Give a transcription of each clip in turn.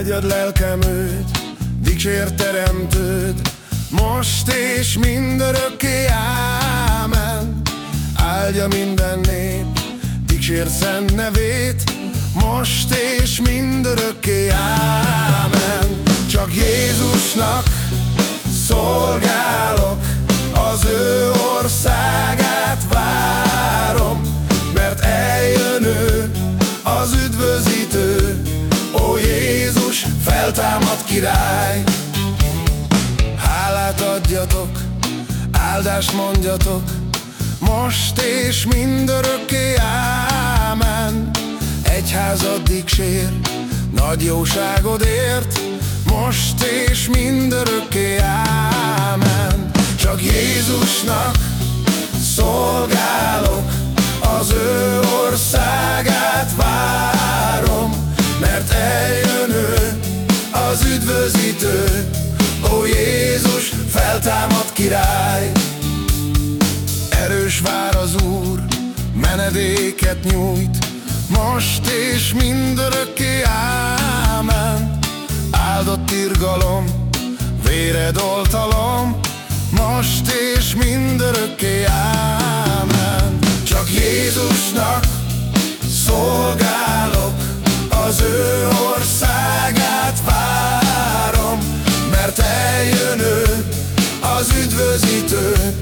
áldjad lelkem őt, dicsér teremtőd, most és mindörökké, ámen. Áldja minden nép, dicsér szent nevét, most és mindörökké, ámen. Csak Jézusnak szolgálok, az ő országát várom, mert eljön ő, az üdvözítő, feltámad király. Hálát adjatok, áldást mondjatok, most és mindörökké, ámen. Egyházad dicsér, nagy jóságodért, most és mindörökké, ámen. Csak Jézusnak szolgálok, az ő országát várom, üdvözítő, ó Jézus, feltámad király. Erős vár az Úr, menedéket nyújt, most és mindörökké, ámen. Áldott irgalom, véred oltalom, most és mindörökké, ámen. Csak Jézusnak üdvözítő,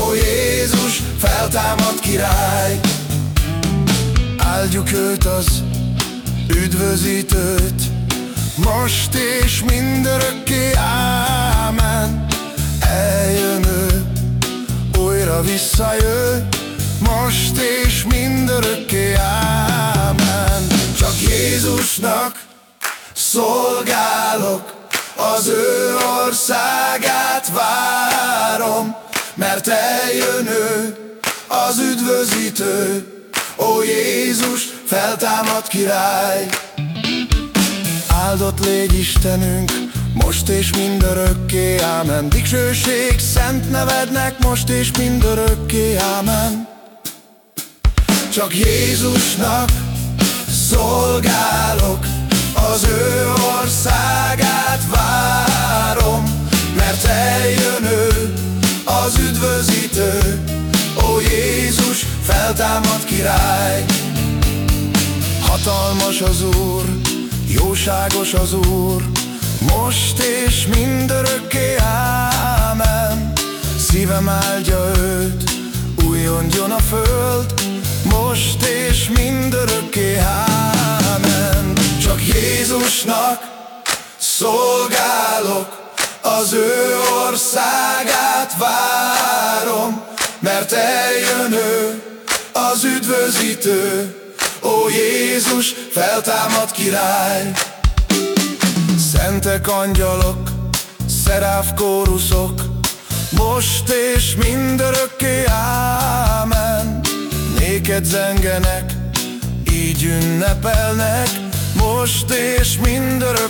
ó Jézus, feltámad király. Áldjuk őt az üdvözítőt, most és mindörökké, ámen. Eljön ő, újra visszajön, most és mindörökké, ámen. Csak Jézusnak szolgálok, az ő országát várom, mert eljön ő, az üdvözítő, ó Jézus, feltámad király. Áldott légy Istenünk, most és mindörökké, ámen. Dicsőség szent nevednek, most és mindörökké, ámen. Csak Jézusnak szolgálok, az ő országát várom, feltámad király. Hatalmas az Úr, jóságos az Úr, most és mindörökké, ámen. Szívem áldja őt, újongjon a föld, most és mindörökké, ámen. Csak Jézusnak szolgálok, az ő országát várom, mert eljön ő, az üdvözítő, ó Jézus, feltámad király. Szentek angyalok, szeráv kóruszok, most és mindörökké, ámen. Néked zengenek, így ünnepelnek, most és mindörökké,